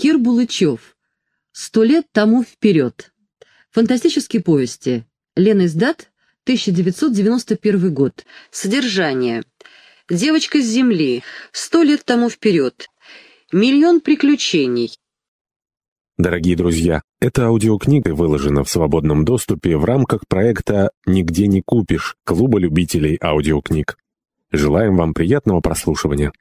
Кир Булычев. «Сто лет тому вперед». Фантастические повести. Лена Издат, 1991 год. Содержание. Девочка с земли. Сто лет тому вперед. Миллион приключений. Дорогие друзья, эта аудиокнига выложена в свободном доступе в рамках проекта «Нигде не купишь» Клуба любителей аудиокниг. Желаем вам приятного прослушивания.